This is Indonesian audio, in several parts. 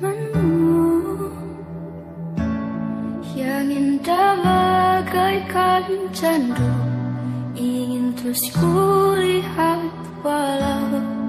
senyumanmu Yang indah bagaikan candu Ingin terus kulihat walau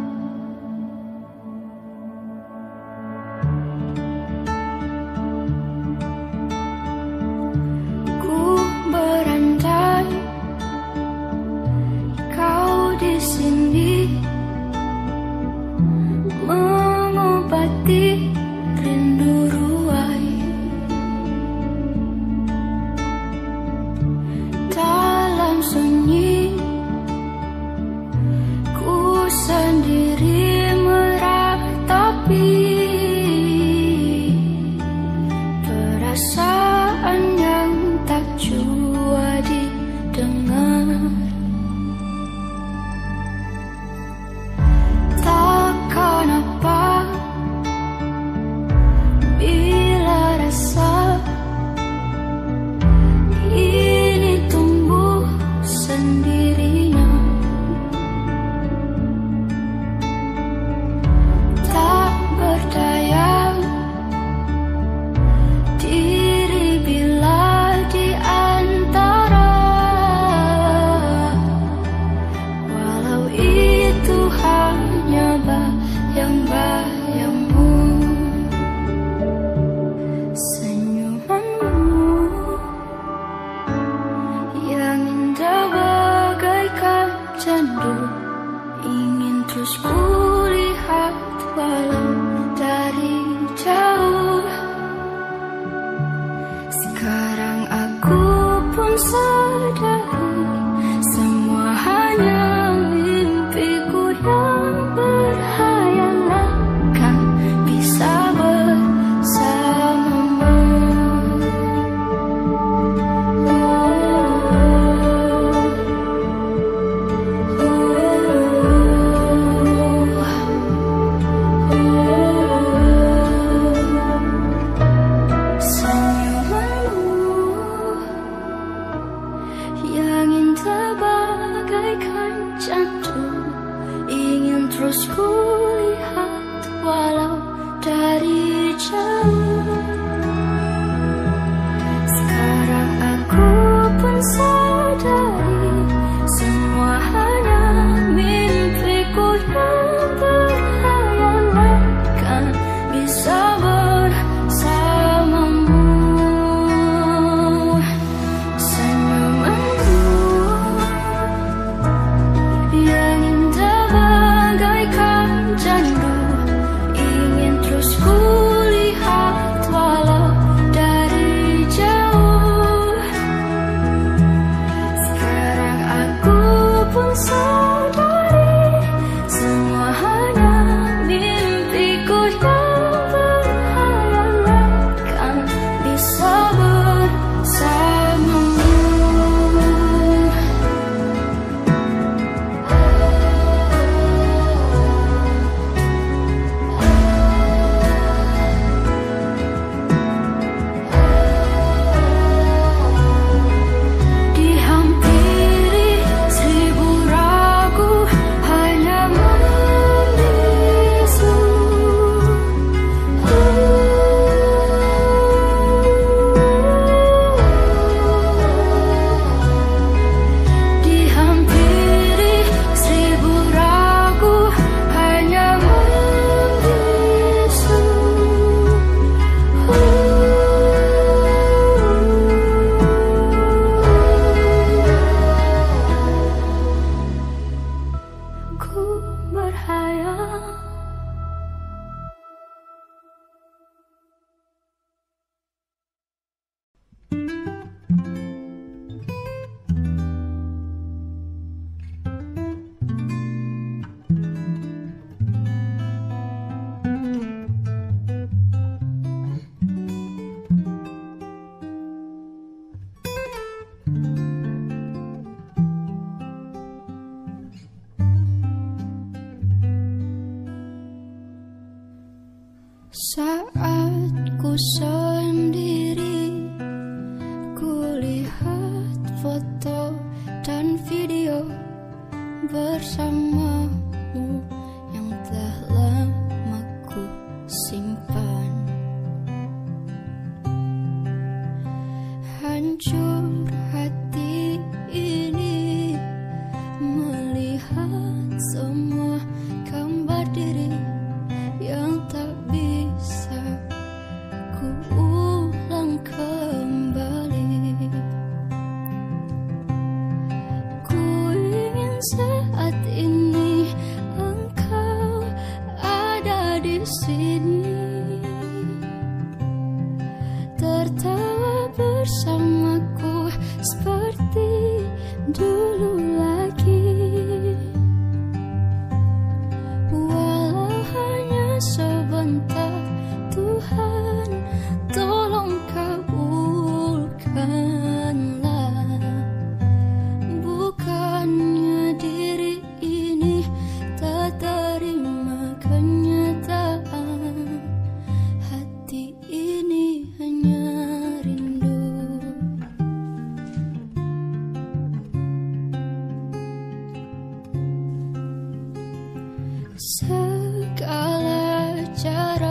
segala cara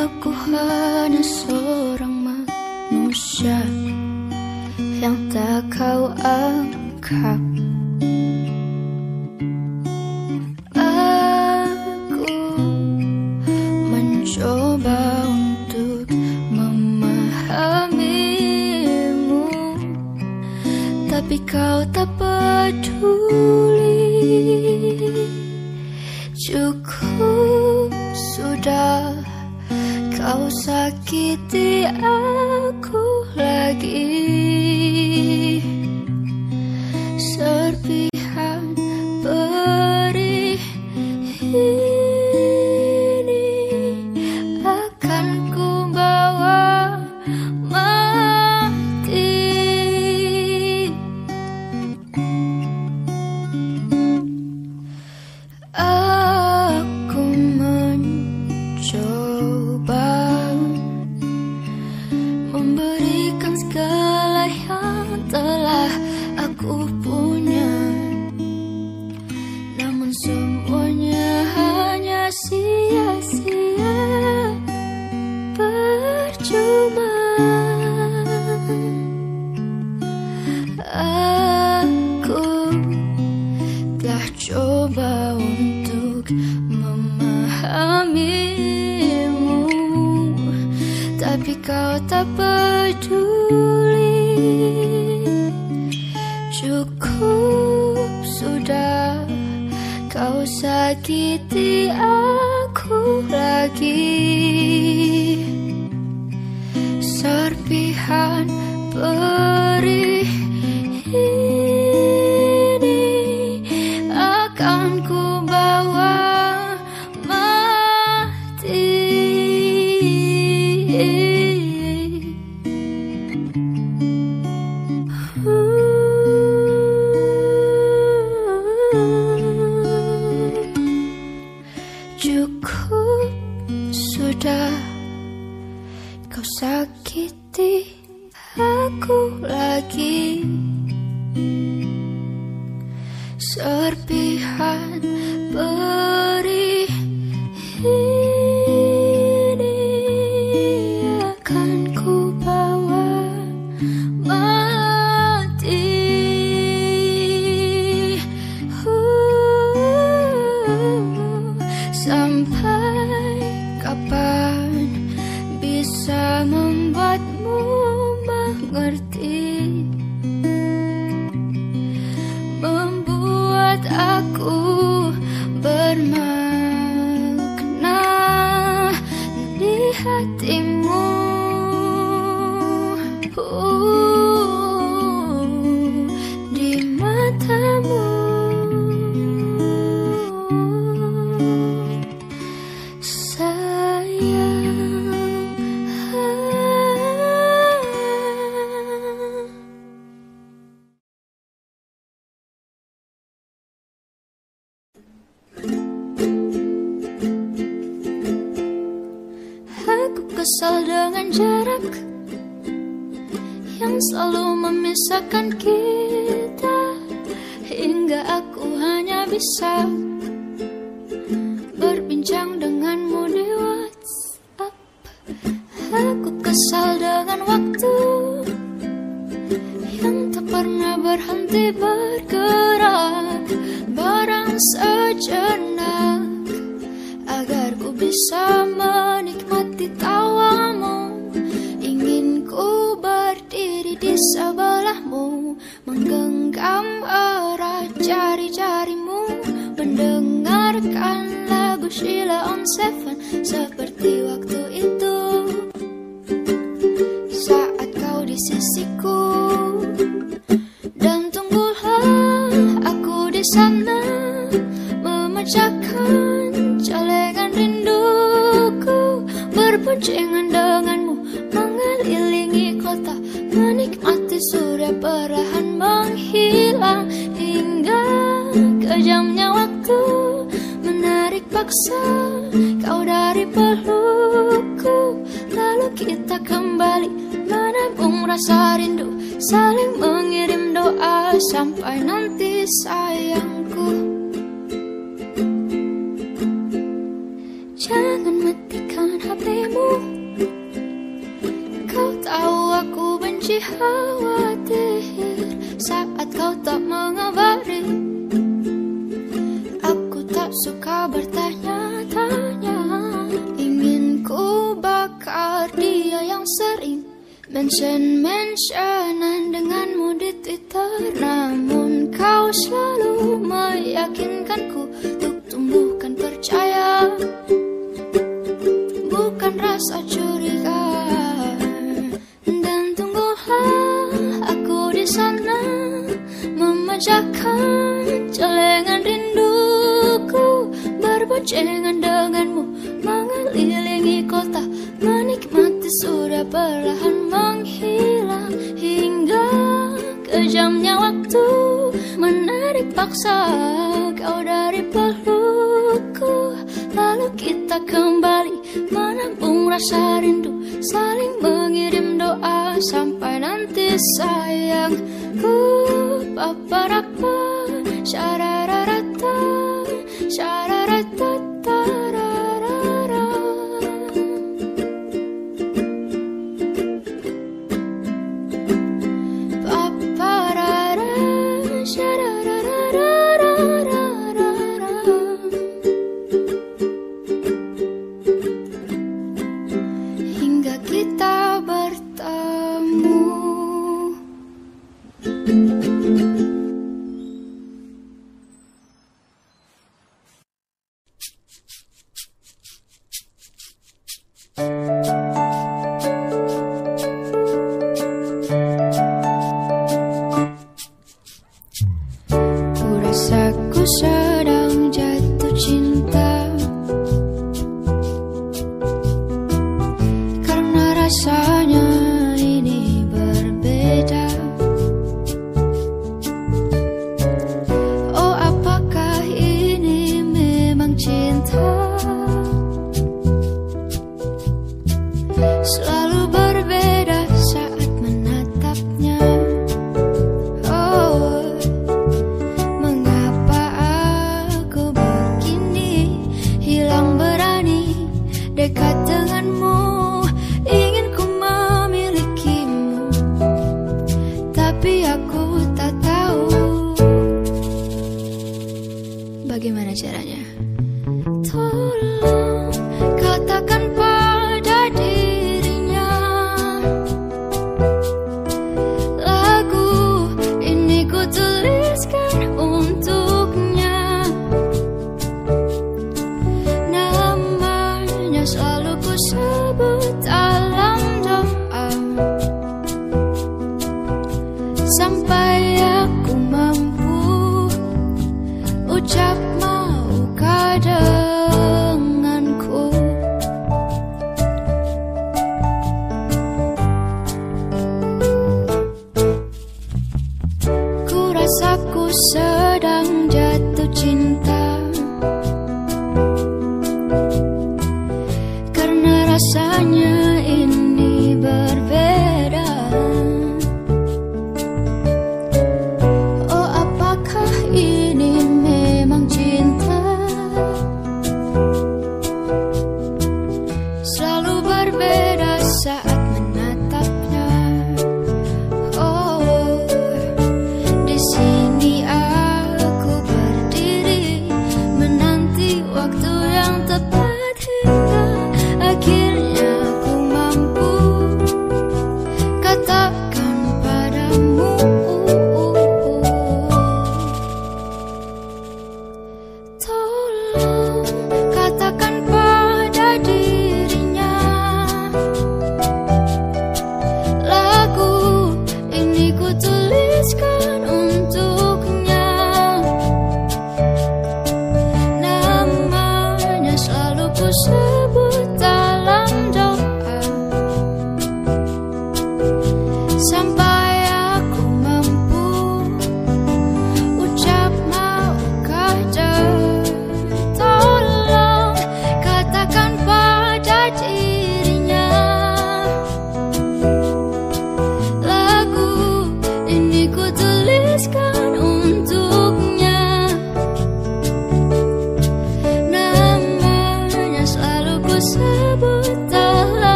Aku hanya seorang manusia Yang tak kau anggap Aku mencoba untuk memahamimu Tapi kau tak peduli. Cukup sudah sakiti aku.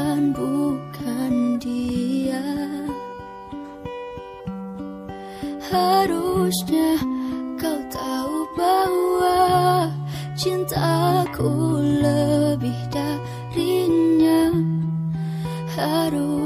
Tuhan bukan dia. Harusnya kau tahu bahwa Cintaku lebih darinya. Harus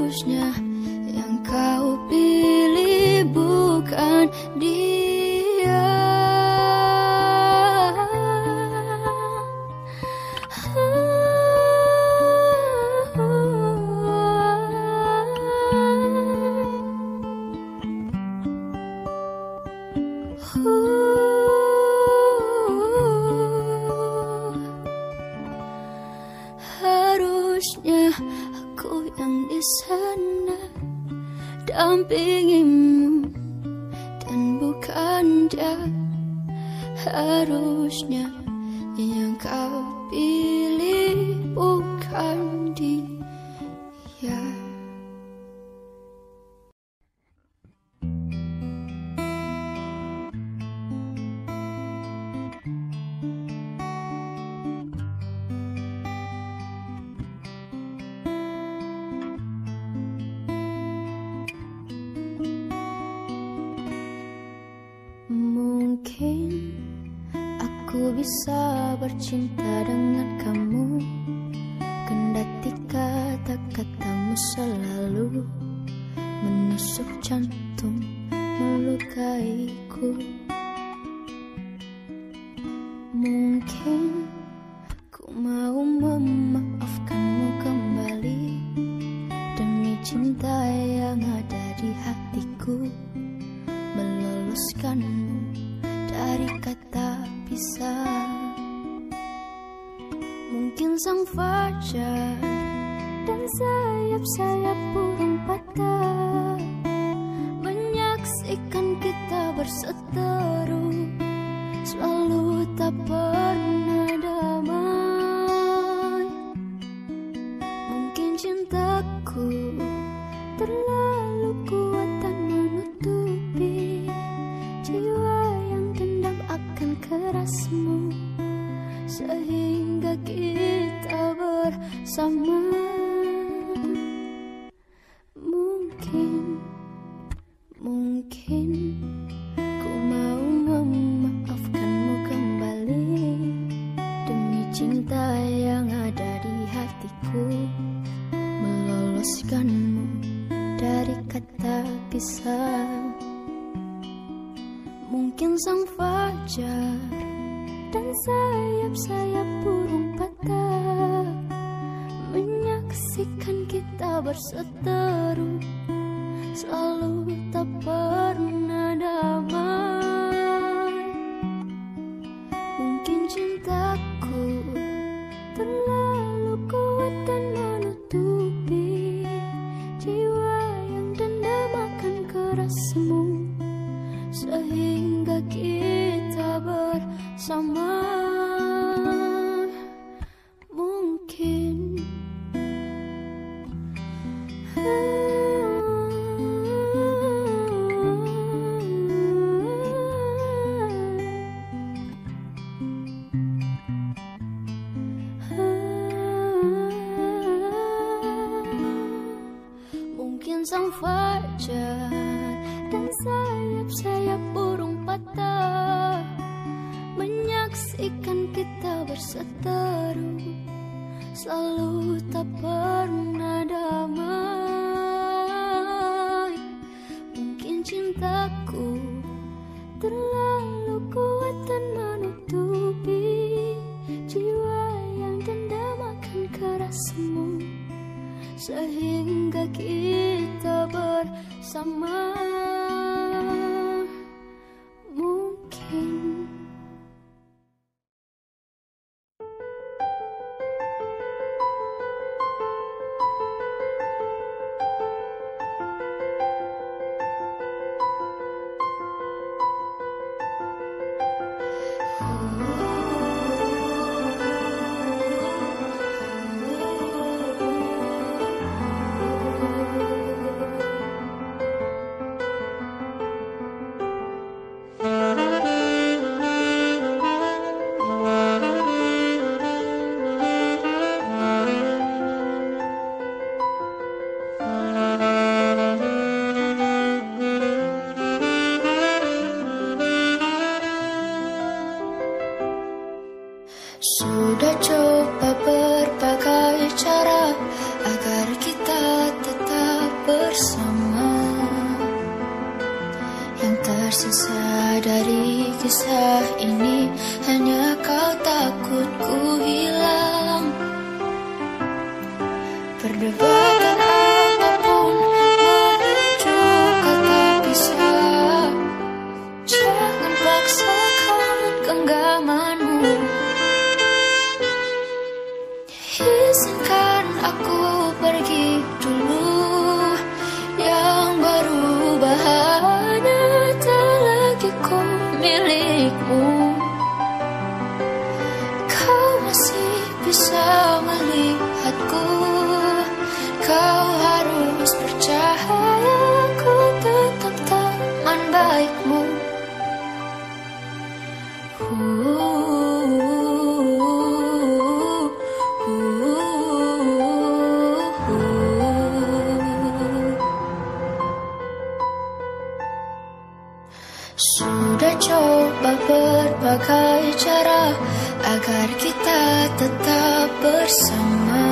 agar kita tetap bersama.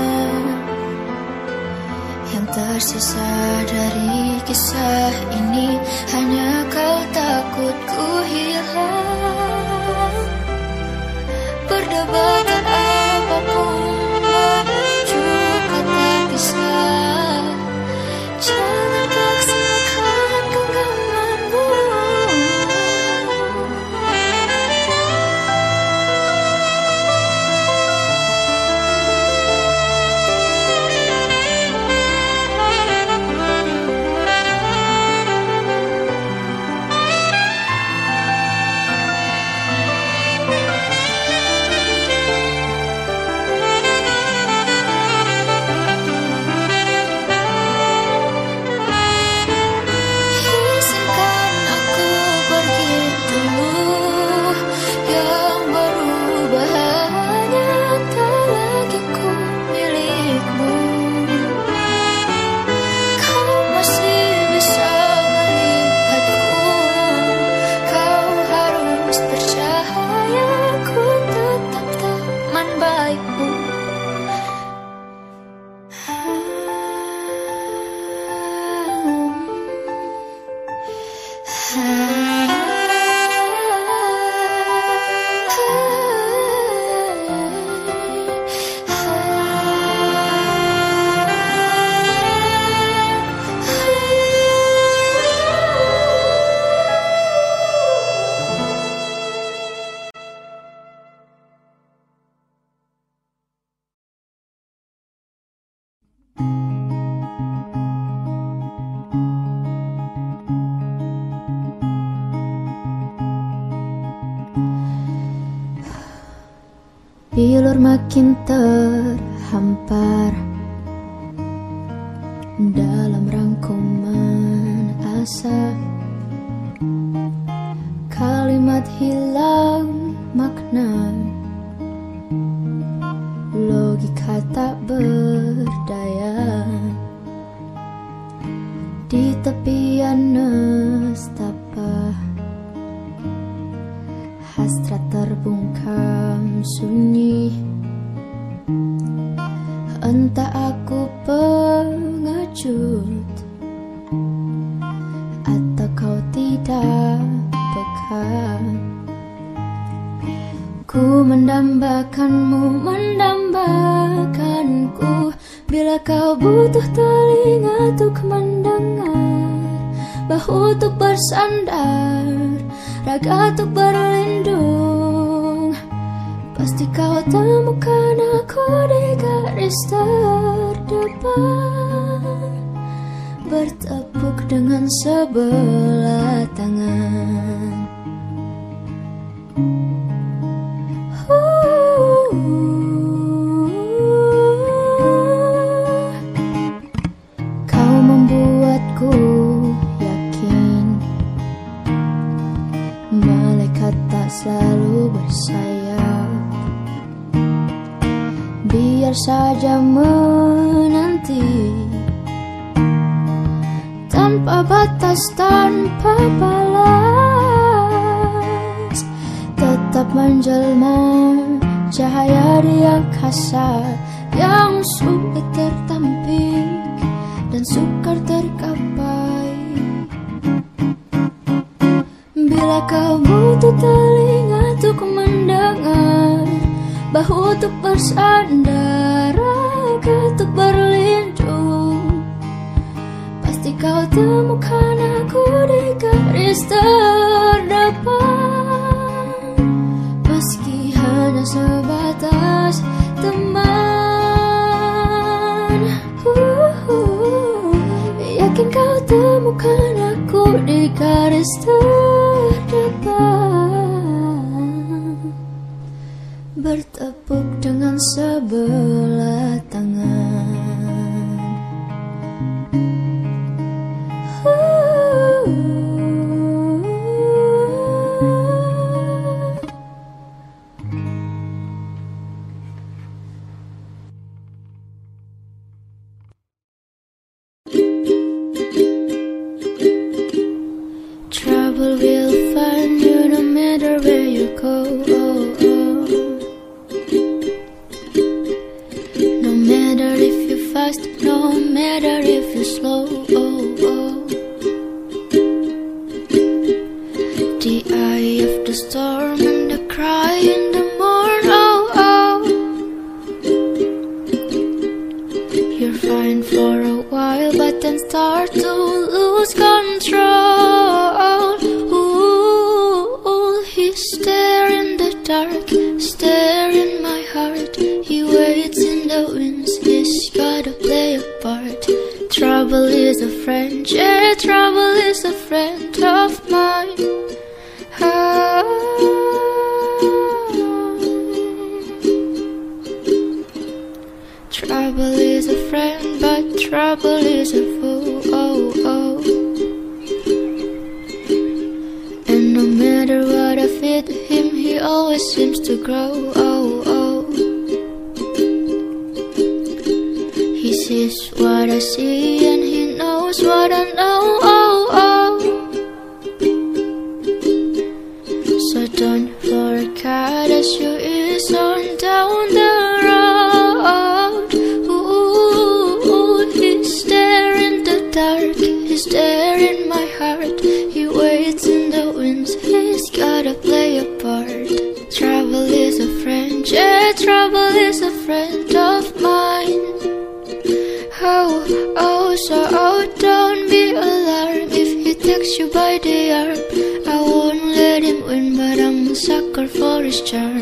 Yang tersisa dari kisah ini Hanya kau takut ku hilang. Perdebatan raga tuh berlindung. Pasti kau temukan aku di garis terdepan. Bertepuk dengan sebelah tangan. saja menanti. Tanpa batas, tanpa balas Tetap menjelma cahaya di angkasa Yang sulit tertampik dan sukar terkapai. Bila kau butuh telinga Bahu untuk bersandar, raga untuk berlindung. Pasti kau temukan aku di garis terdepan. Hanya sebatas teman. Uh, uh, Yakin kau temukan aku di garis terdepan Bertepuk He sees what I see and he knows what I know. Oh, oh. So don't moisture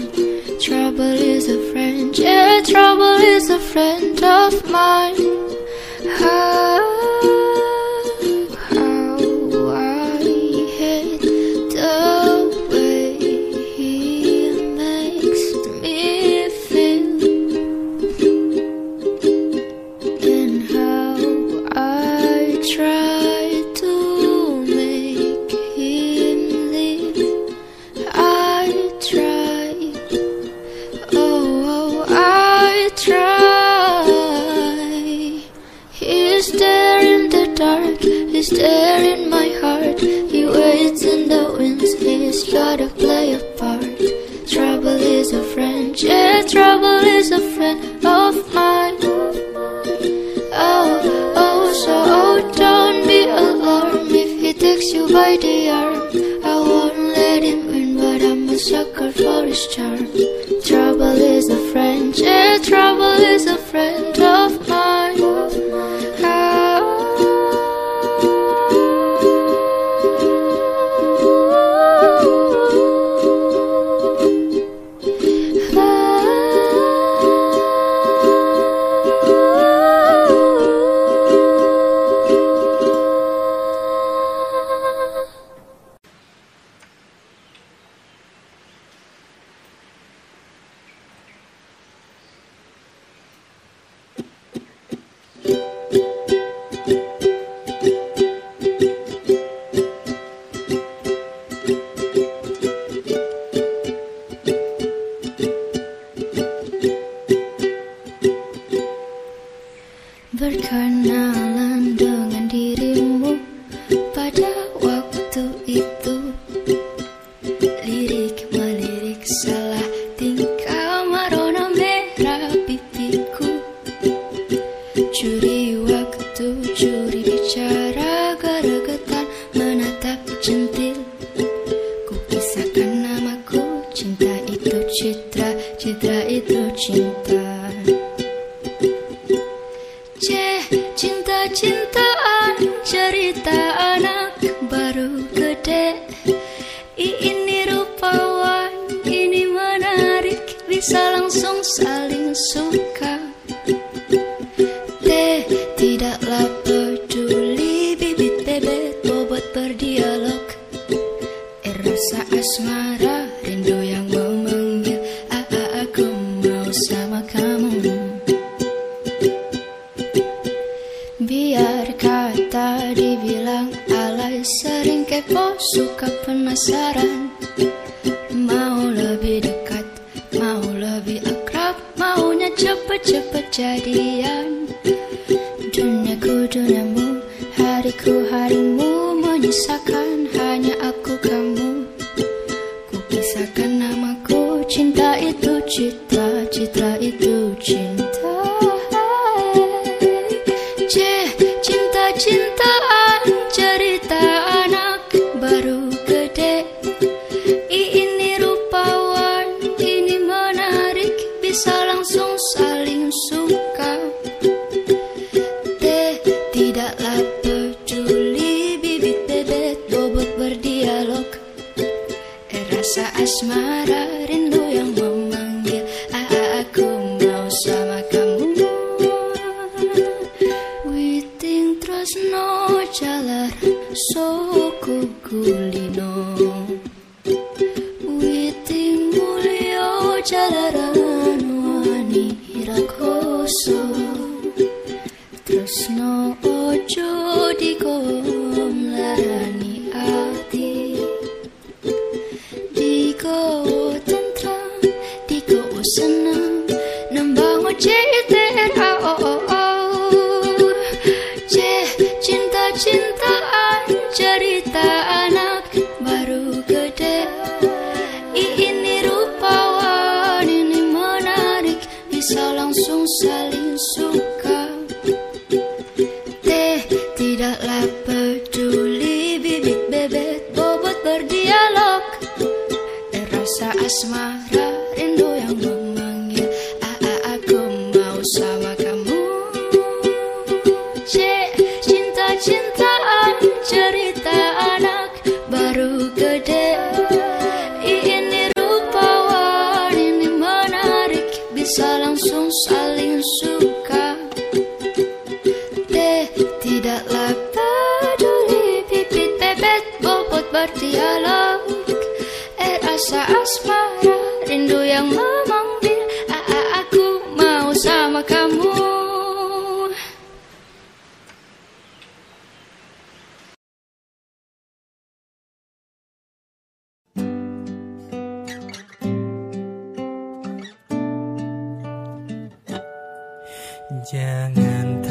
Jangan tanyakan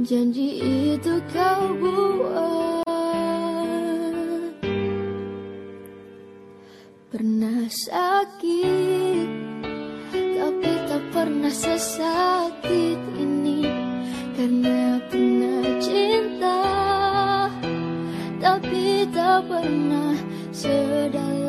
Janji itu kau buat. Pernah sakit Tapi tak pernah sesakit ini. Karena pernah cinta Tapi tak pernah sedalam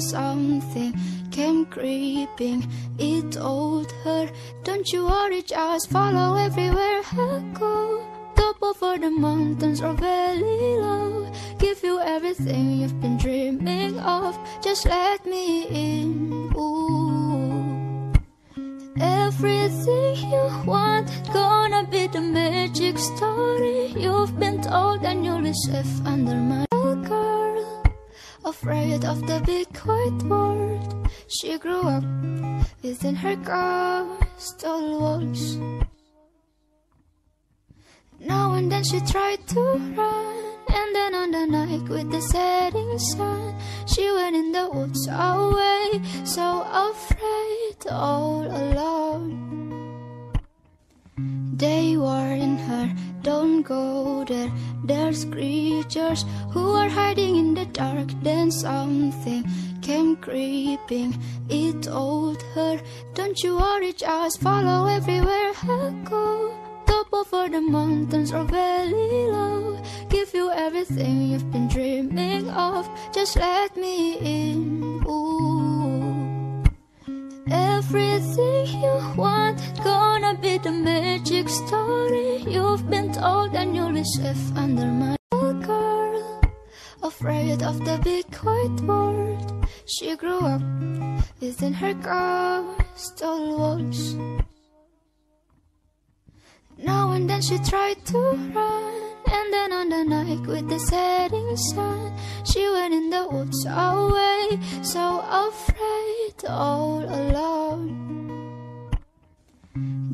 something came creeping. It told her, Don't you worry, just follow everywhere I go. Top over the mountains or valley low. Give you everything you've been dreaming of. Just let me in. Ooh. Everything you want, gonna be the magic story you've been told, and you'll be safe under my girl afraid of the big white world. She grew up within her stone walls. Now and then she tried to run, and then on the night with the setting sun, she went in the woods away, so afraid all alone. They warn her, don't go there. There's creatures who are hiding in the dark. Then something came creeping. It told her, don't you worry, just follow everywhere I go. Top over the mountains or valley low. Give you everything you've been dreaming of. Just let me in. Ooh. Everything you want gonna be the magic story. You've been told and you'll be safe under my girl. Afraid of the big white world. She grew up within her castle walls now and then she tried to run and then on the night with the setting sun she went in the woods away so afraid all alone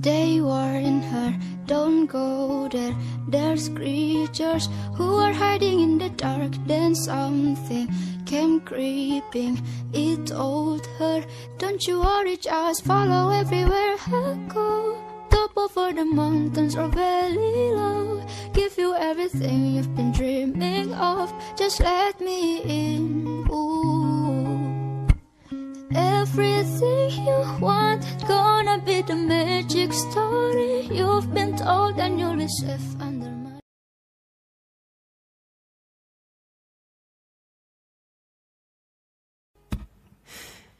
they warn her, don't go there. There's creatures who are hiding in the dark. Then something came creeping. It told her, don't you worry, just follow everywhere I go. Top over the mountains or valley low. Give you everything you've been dreaming of. Just let me in. Ooh. Everything you want gonna be the magic story you've been told and you'll be safe under my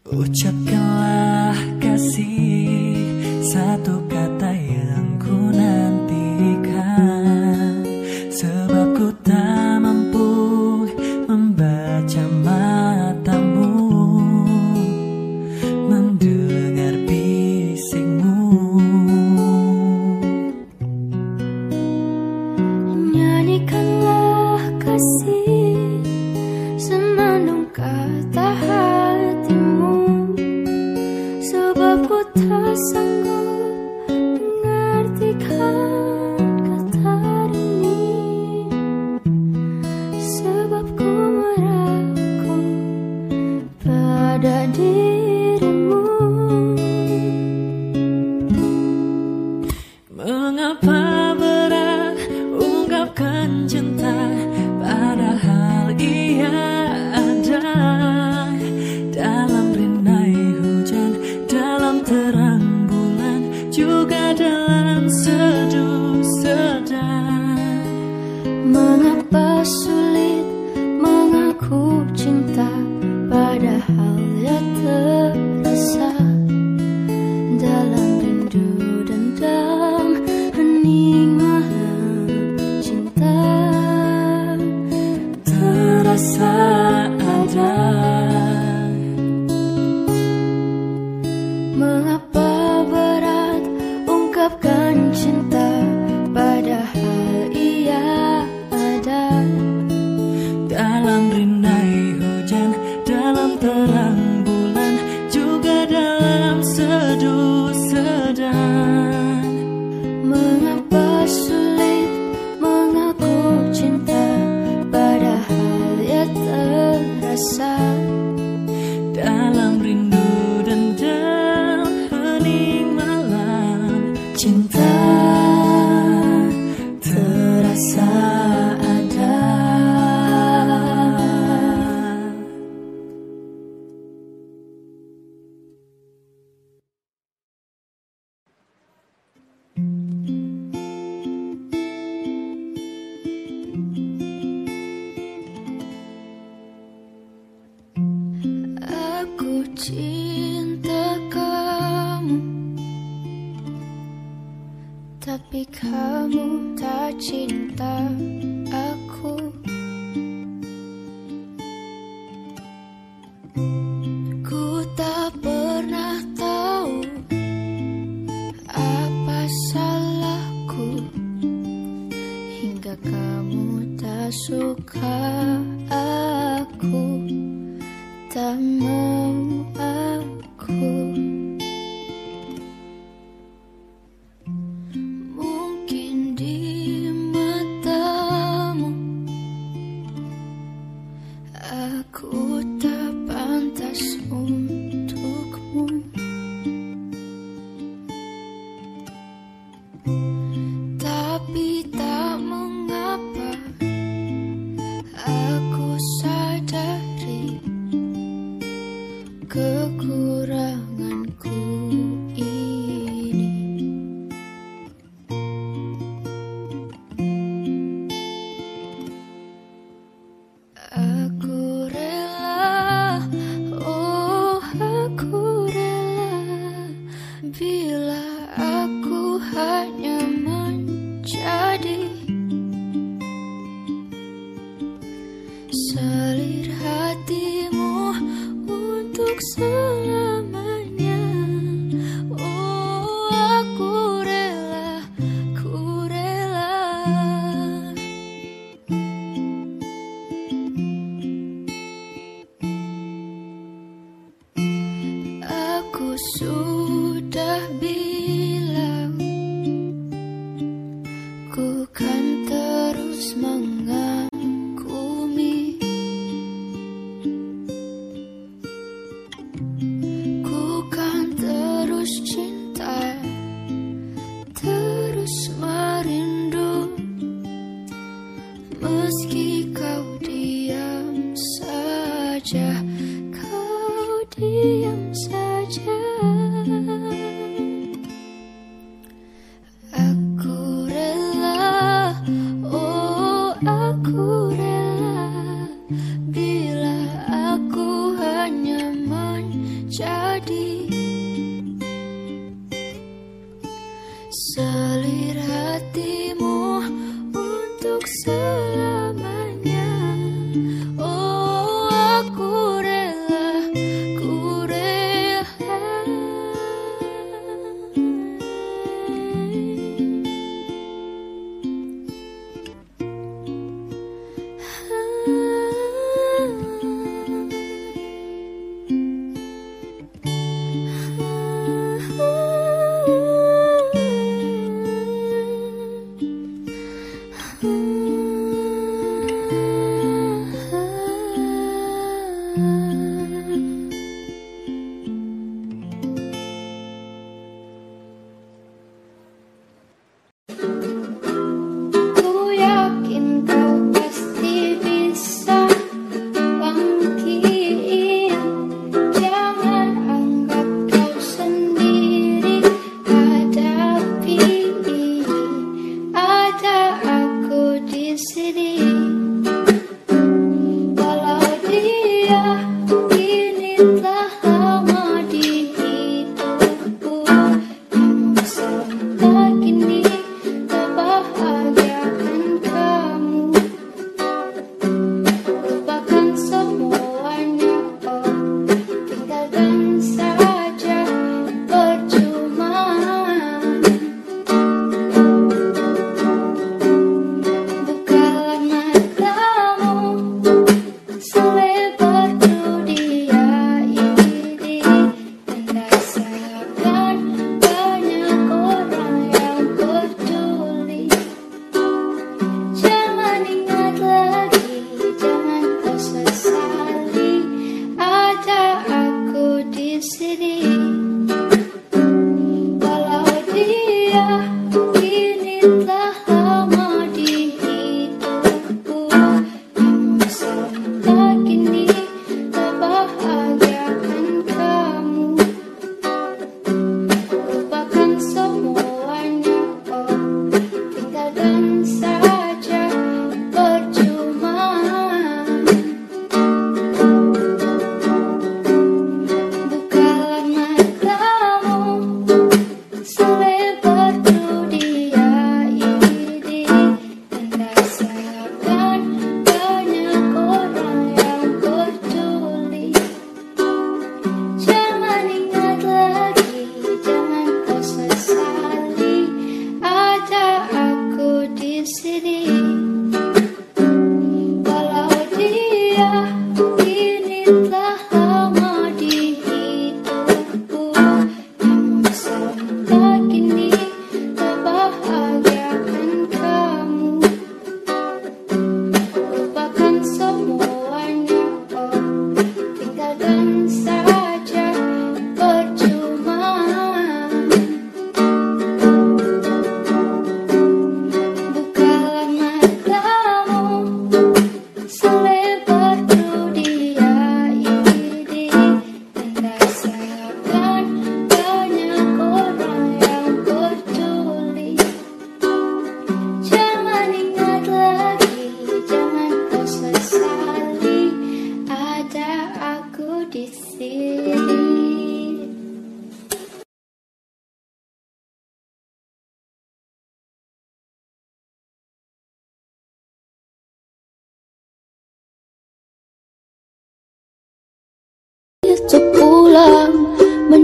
Ucapkanlah kasih Satu kata yang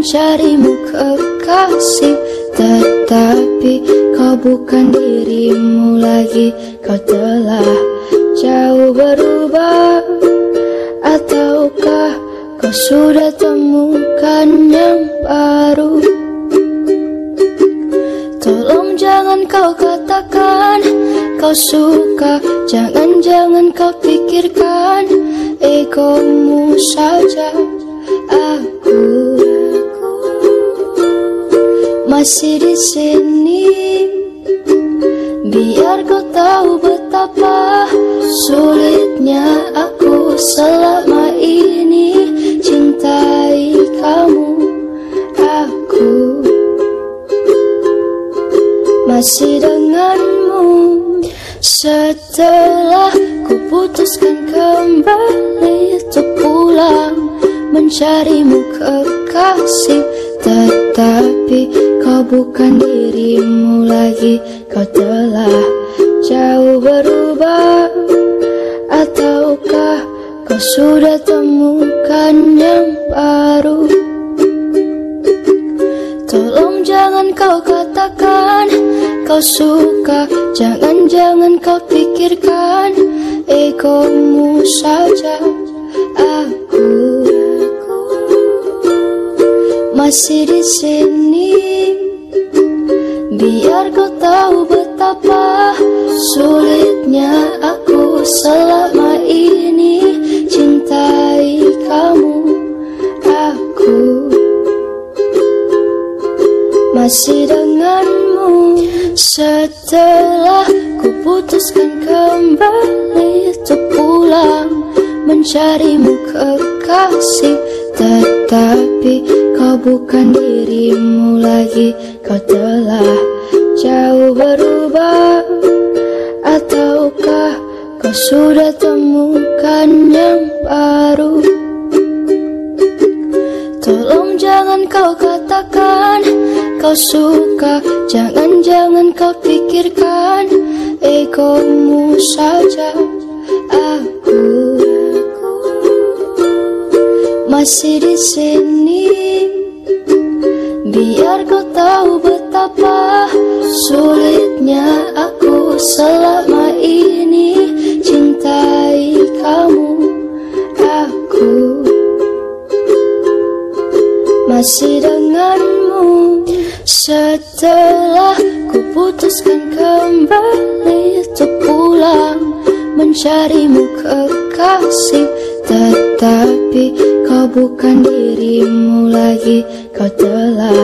mencarimu kekasih Tetapi kau bukan dirimu lagi. Kau telah jauh berubah Ataukah kau sudah temukan yang baru? Tolong jangan kau katakan kau suka Jangan-jangan kau pikirkan egomu saja Aku masih di sini. Biar kau tahu betapa sulitnya aku selama ini. Cintai kamu Aku masih denganmu. Setelah ku putuskan kembali untuk pulang Mencarimu kekasih Tetapi kau bukan dirimu lagi. Kau telah jauh berubah. Ataukah kau sudah temukan yang baru? Tolong jangan kau katakan kau suka. Jangan-jangan kau pikirkan egomu saja. Aku masih di sini. Biar kau tahu betapa sulitnya aku selama ini. Cintai kamu, aku. Masih denganmu. Setelah ku putuskan kembali untuk pulang Mencarimu kekasih Tetapi kau bukan dirimu lagi. Kau telah jauh berubah. Ataukah kau sudah temukan yang baru? Tolong jangan kau katakan kau suka. Jangan-jangan kau pikirkan egomu saja. Aku masih di sini. Biar kau tahu betapa sulitnya aku selama ini. Cintai kamu, aku. Masih denganmu. Setelah ku putuskan kembali untuk pulang Mencarimu kekasih Tetapi kau bukan dirimu lagi. Kau telah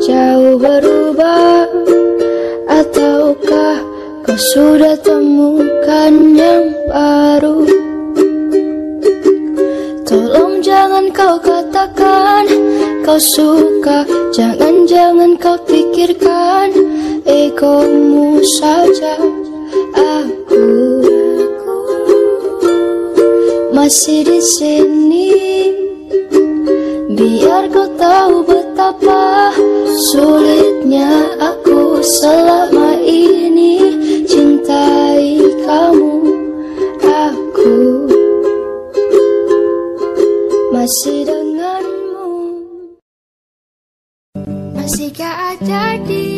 jauh berubah Ataukah kau sudah temukan yang baru? Tolong jangan kau katakan kau suka Jangan-jangan kau pikirkan egomu saja. Aku masih di sini. Biar kau tahu betapa sulitnya aku selama ini. Cintai kamu, aku masih denganmu. Masihkah ada Di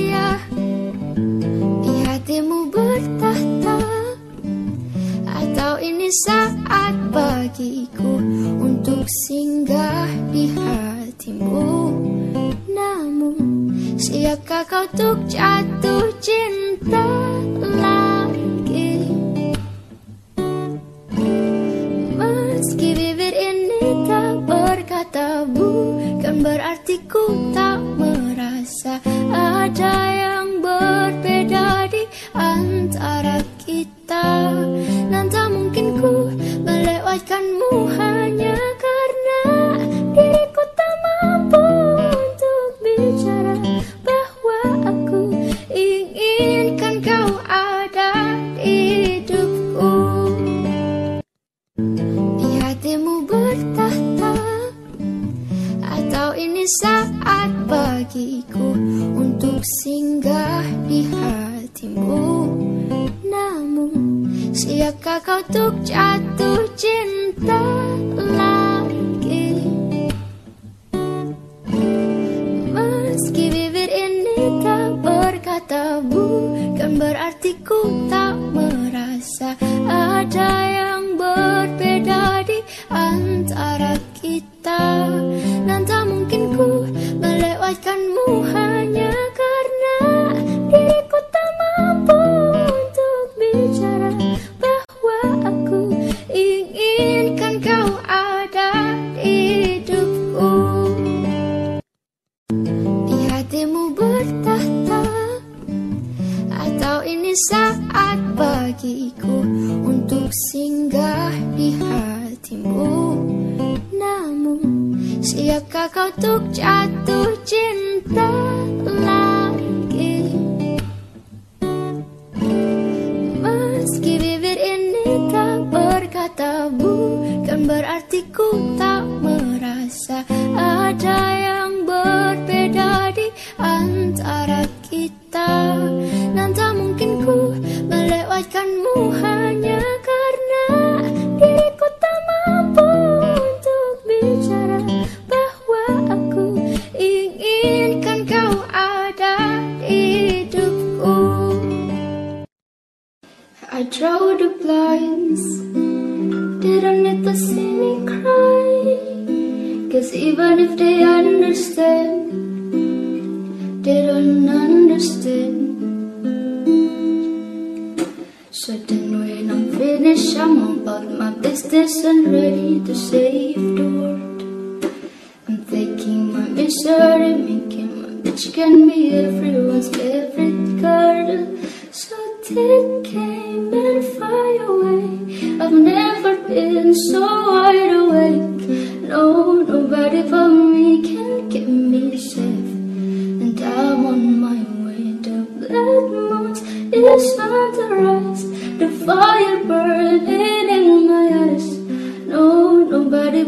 ini saat bagiku Untuk singgah di hatimu. Namun Siapkah kau untuk jatuh cinta lagi? Meski bibir ini tak berkata Bukan berarti ku tak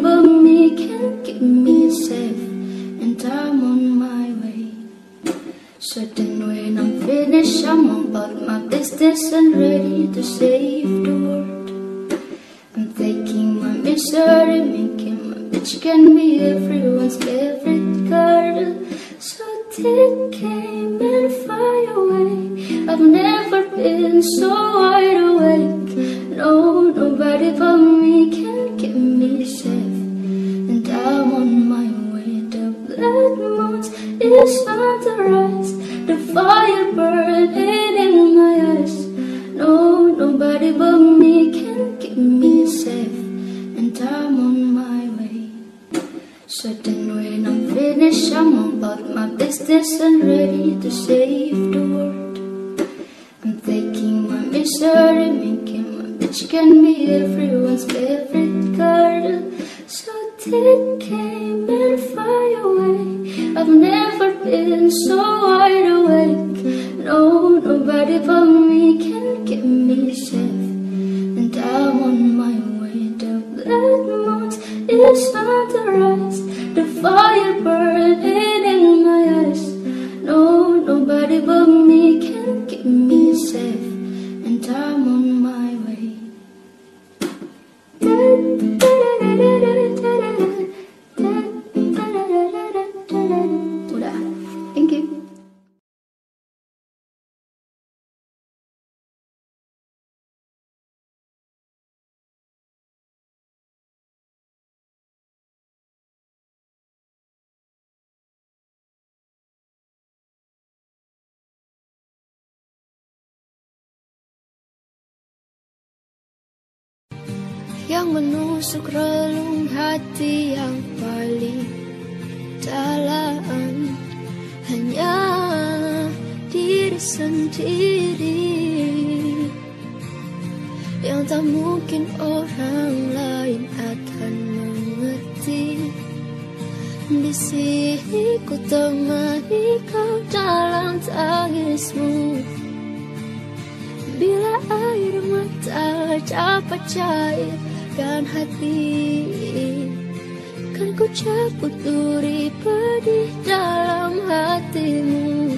but me can keep me safe. And I'm on my way. Then when I'm finished, I'm on about my business and ready to save the world. I'm taking my misery, making my bitch can be everyone's favorite girl. So it came and fly away. I've never been so wide awake. No, nobody but me can is on the rise. The fire burning in my eyes. No, nobody but me can keep me safe. And I'm on my way. So when I'm finished, I'm about my business and ready to save the world. I'm taking my misery, making my bitch can be everyone's favorite girl. It came and fly away. I've never been so wide awake. No, nobody but me can keep me safe. And I'm on my way. The blood moon is on the rise. The fire burning in my eyes. No, nobody but me can keep me safe. And I'm on my way. Menusuk relung hati yang paling dalam. Hanya diri sendiri yang tak mungkin orang lain akan mengerti. Di sini ku temani kau dalam tangismu. Bila air mata dapat cairkan hati Kan ku cabut duri pedih dalam hatimu.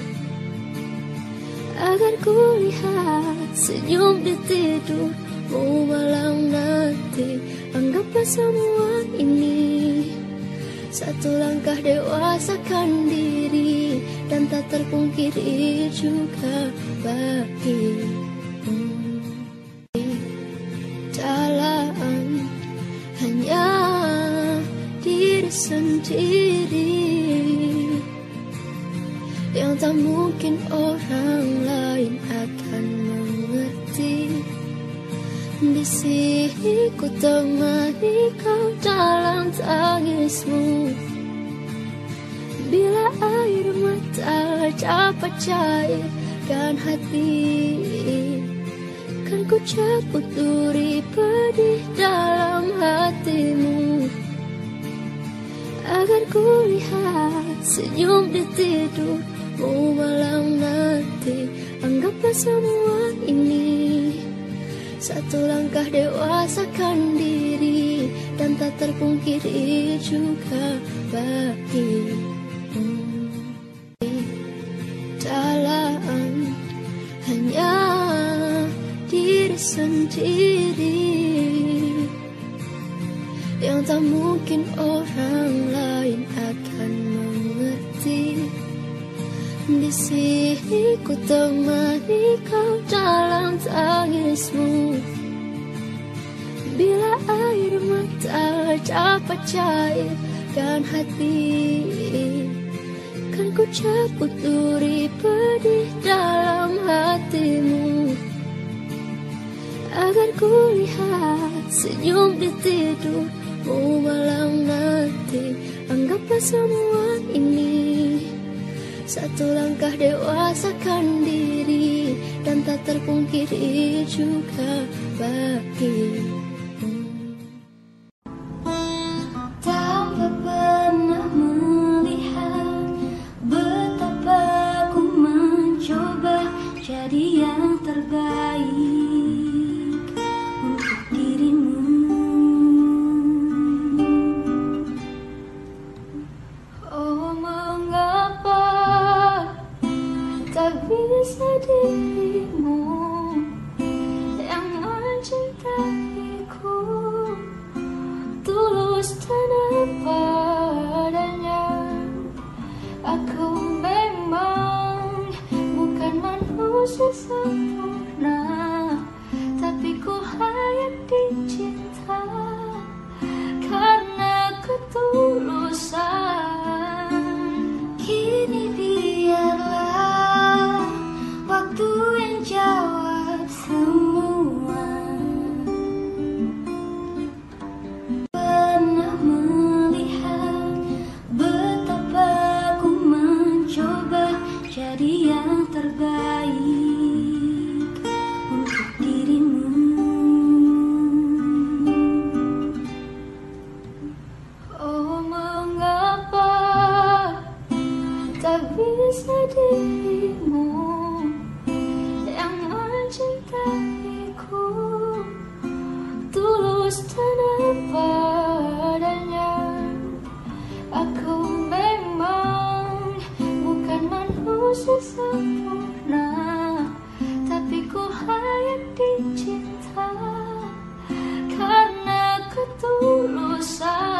Agar ku lihat senyum di tidurmu malam nanti. Anggaplah semua ini Satu langkah dewasakan diri Dan tak terpungkiri juga bagimu sendiri. Yang tak mungkin orang lain akan mengerti. Di sini ku temani kau dalam tangismu. Bila air mata dapat cairkan hati Kan ku cabut duri pedih dalam hatimu Agar ku lihat senyum di tidurmu malam nanti Anggaplah semua ini satu langkah dewasakan diri Dan tak terpungkiri juga bagimu. Dalam hanya diri sendiri Yang tak mungkin orang lain akan mengerti. Di sini ku temani kau dalam tangismu. Bila air mata dapat cairkan hati Kan ku cabut duri pedih dalam hatimu. Agar ku lihat senyum di tidurmu malam nanti Anggaplah semua ini satu langkah dewasakan diri Dan tak terpungkiri juga bagimu tulus padanya aku memang bukan manusia sempurna tapi ku layak dicinta karena ketulusan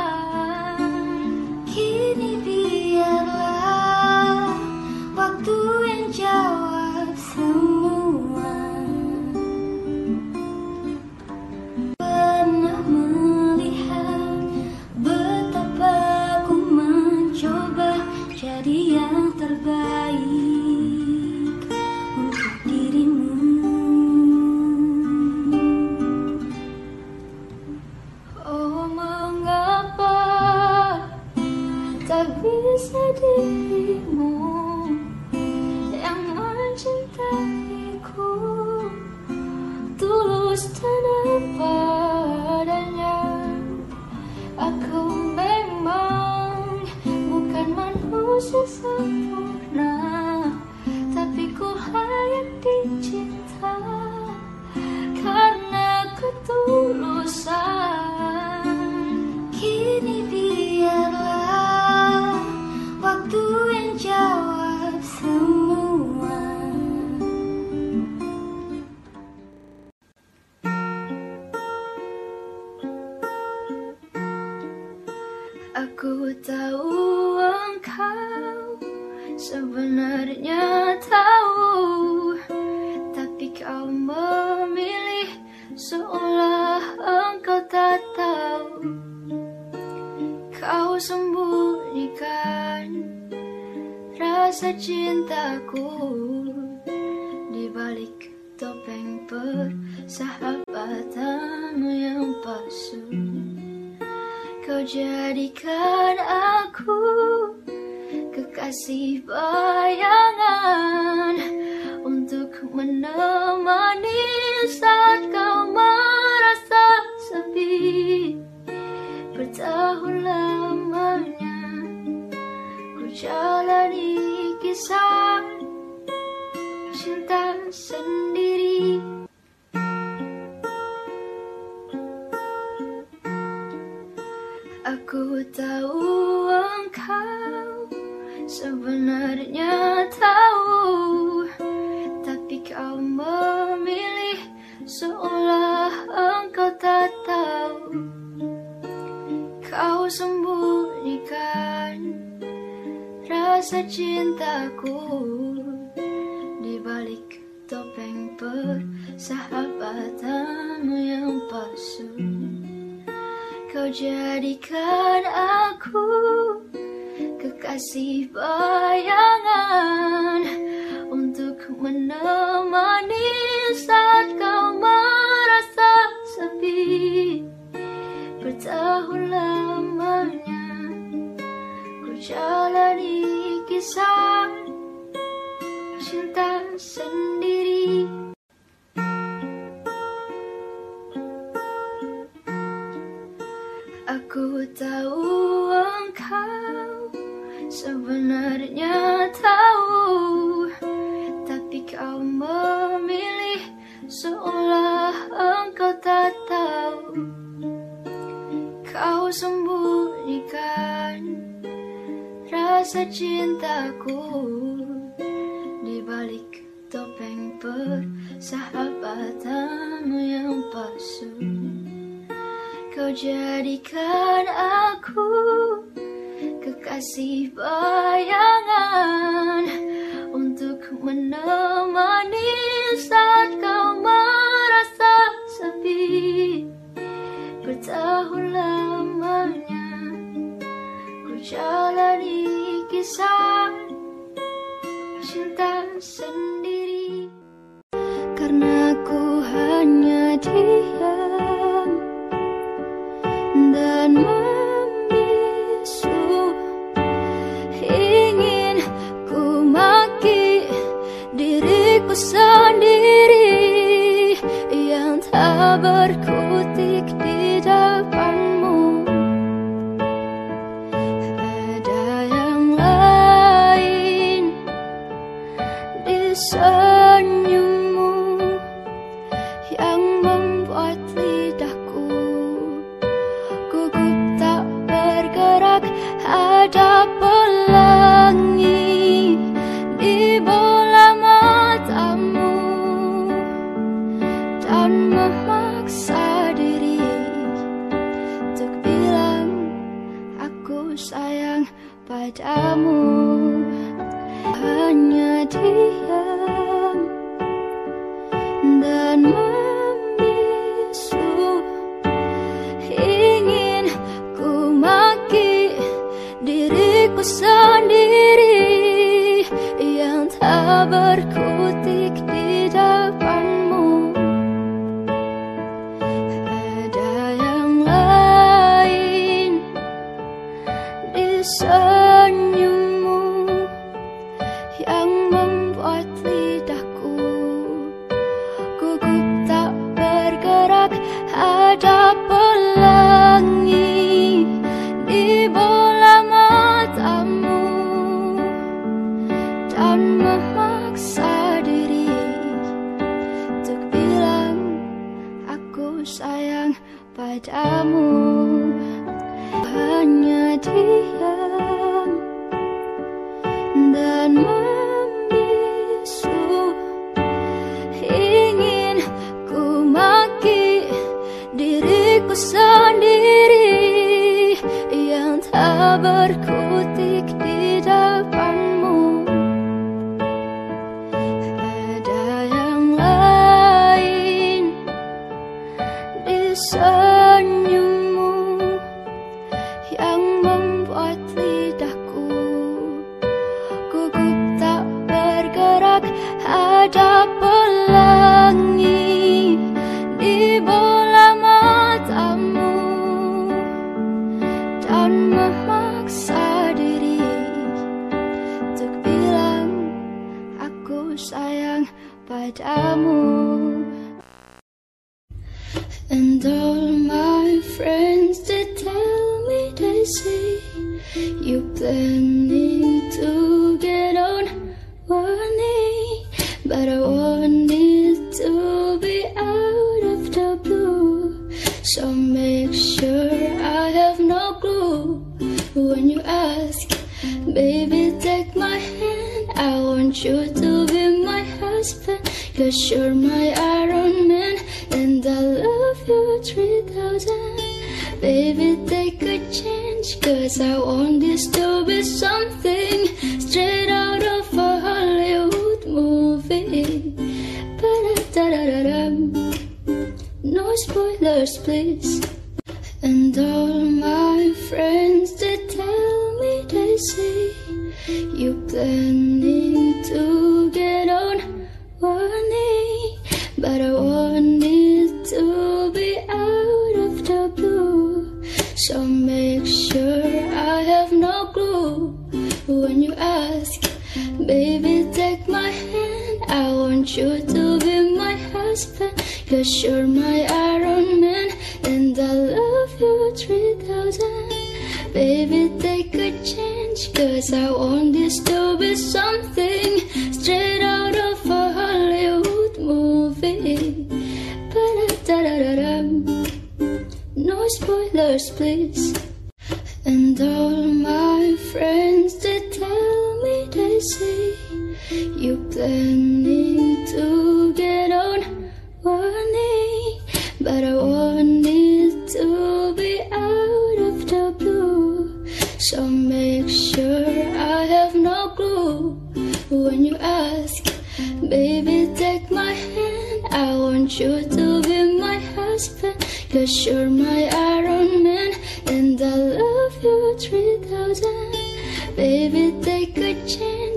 padamu. Hanya diam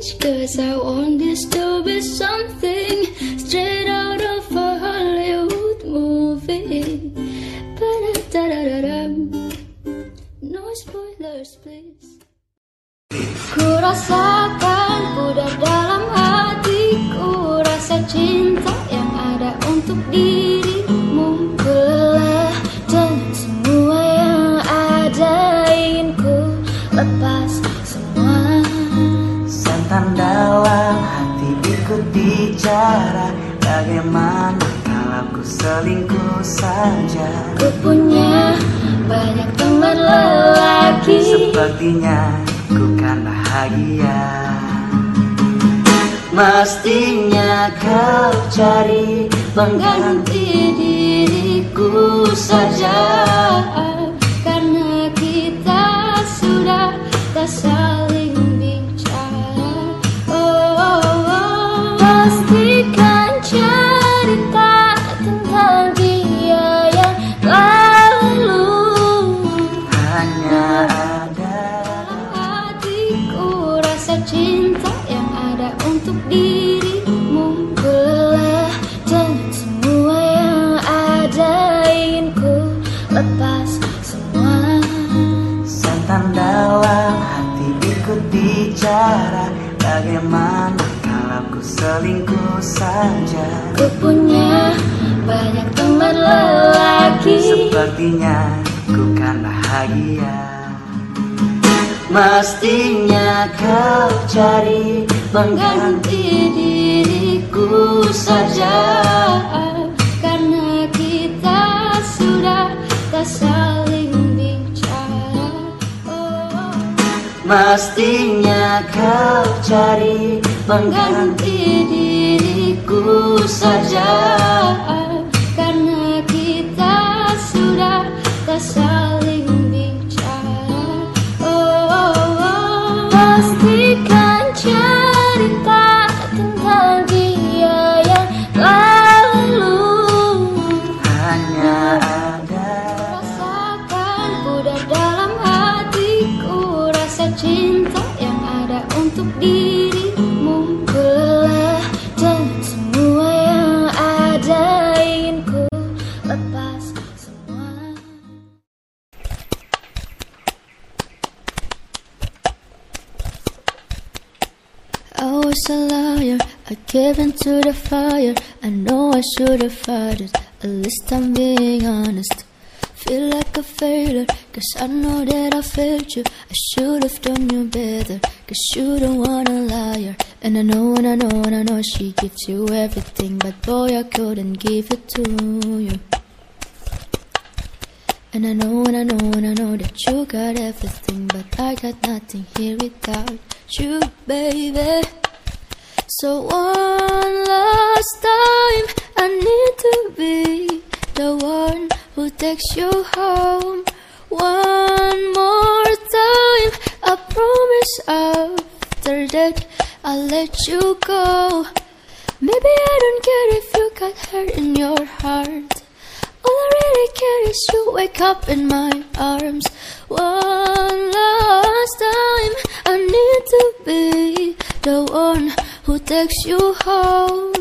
change Cause I want this to be something Straight out of a Hollywood movie. -da -da -da No spoilers please. Could I saja. Ku punya banyak teman lelaki. Sepertinya ku kan bahagia. Mestinya kau cari pengganti diriku saja. Karena kita sudah tak sama. saja. Ku punya banyak teman lelaki. Sepertinya ku kan bahagia. Mestinya kau cari pengganti diriku saja. Karena kita sudah tak saling bicara. Mestinya kau cari pengganti diriku ku saja karena kita sudah tak saling into the fire. I know I should have fought it, at least I'm being honest. Feel like a failure, cause I know that I failed you. I should have done you better, cause you don't want a liar. And I know, and I know, and I know she gives you everything, but boy, I couldn't give it to you. And I know, and I know, and I know that you got everything, but I got nothing here without you, baby. So one last time, I need to be the one who takes you home. One more time, I promise after that I'll let you go. Maybe I don't care if you got hurt in your heart. All I really care is you wake up in my arms. One last time, I need to be the one who takes you home.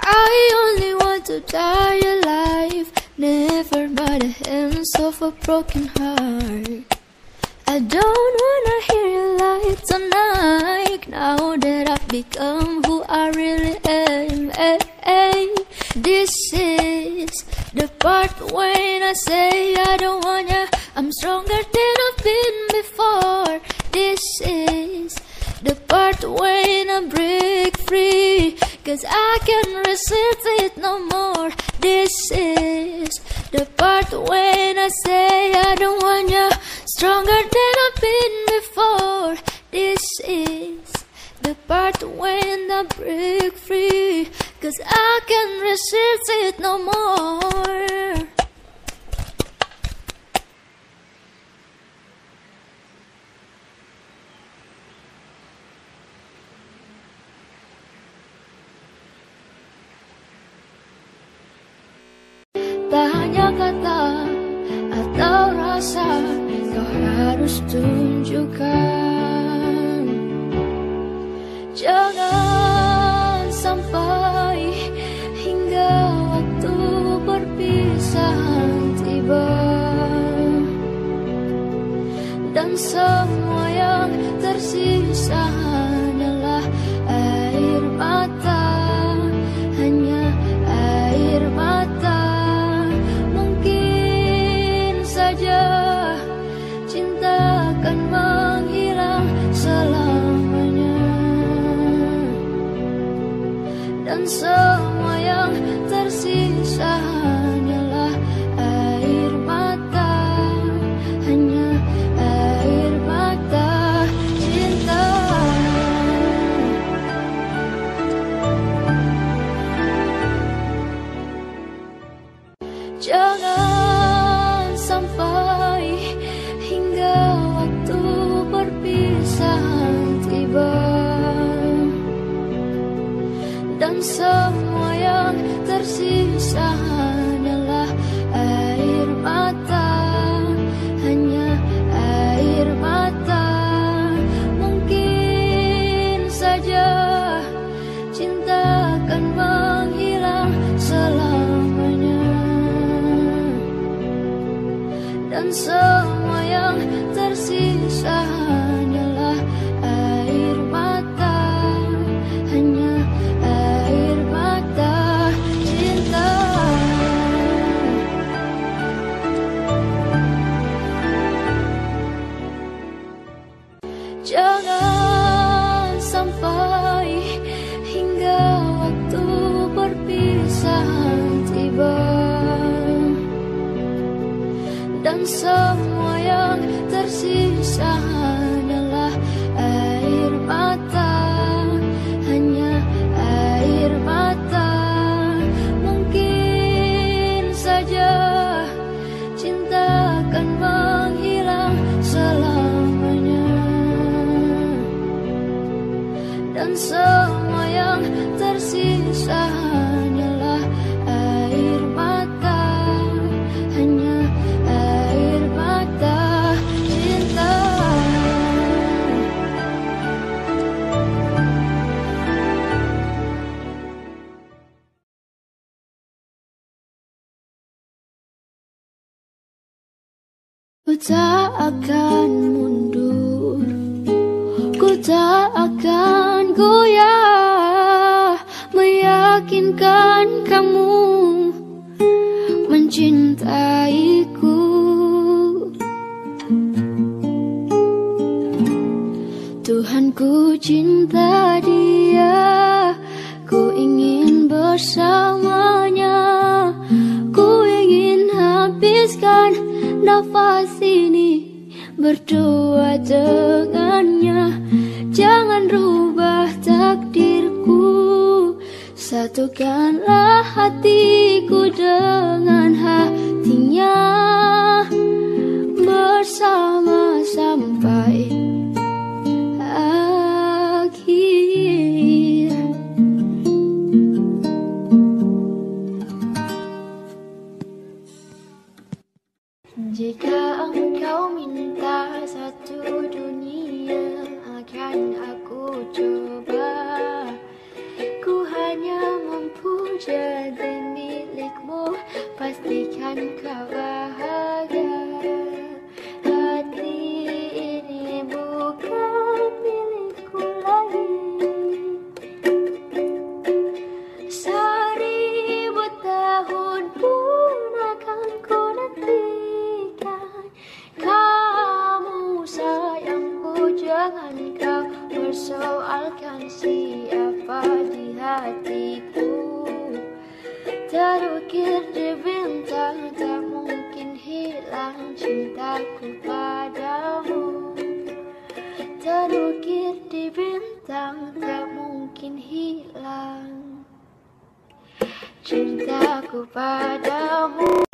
I only want to die alive, never by the hands of a broken heart. I don't wanna hear you lie tonight. Now that I've become who I really am, hey, hey. this is the part when I say I don't want ya. I'm stronger than I've been before. This is the part when I break free. Cause I can't resist it no more. This is the part when I say I don't want ya. Stronger than I've been before. This is the part when I break free. Cause I can't resist it no more. Tak kata atau rasa kau harus tunjukkan Jangan sampai hingga waktu perpisahan tiba. Dan semua yang tersisa hanyalah air mata Dan semua yang tersisa Terukir di bintang tak mungkin hilang cintaku padamu. Terukir di bintang tak mungkin hilang cintaku padamu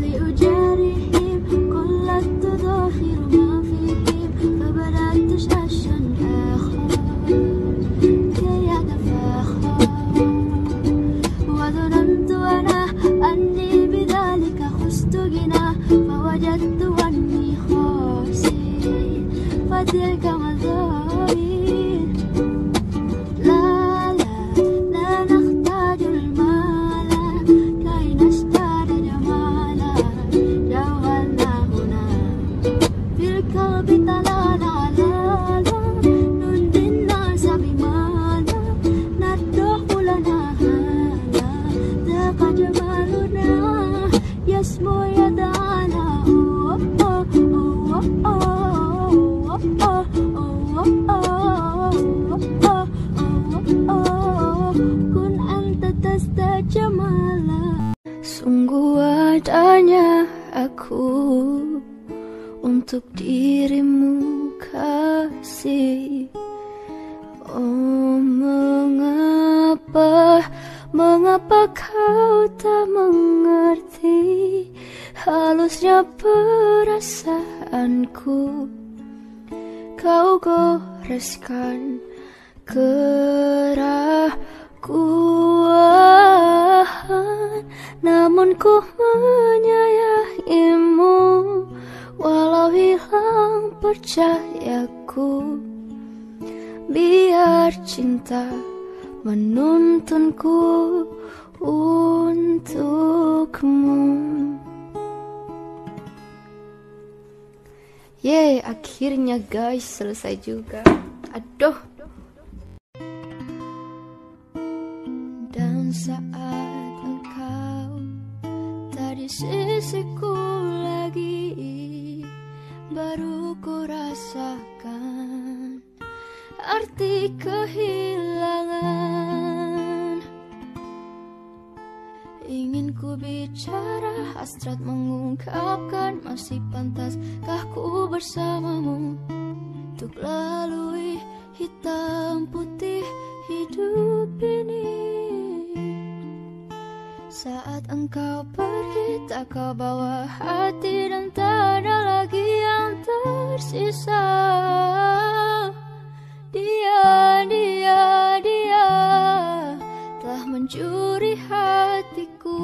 goreskan keraguan Namun ku menyayangimu Walau hilang percayaku. Biar cinta menuntunku untukmu. Yeay, akhirnya guys selesai juga. Aduh. Dan saat engkau tak di sisiku lagi, baru ku rasakan arti kehilangan ingin ku bicara Hasrat mengungkapkan masih pantaskah ku bersamamu? Untuk lalui hitam putih hidup ini. Saat engkau pergi tak kau bawa hati dan tak ada lagi yang tersisa. Dia, dia, dia telah mencuri hatiku.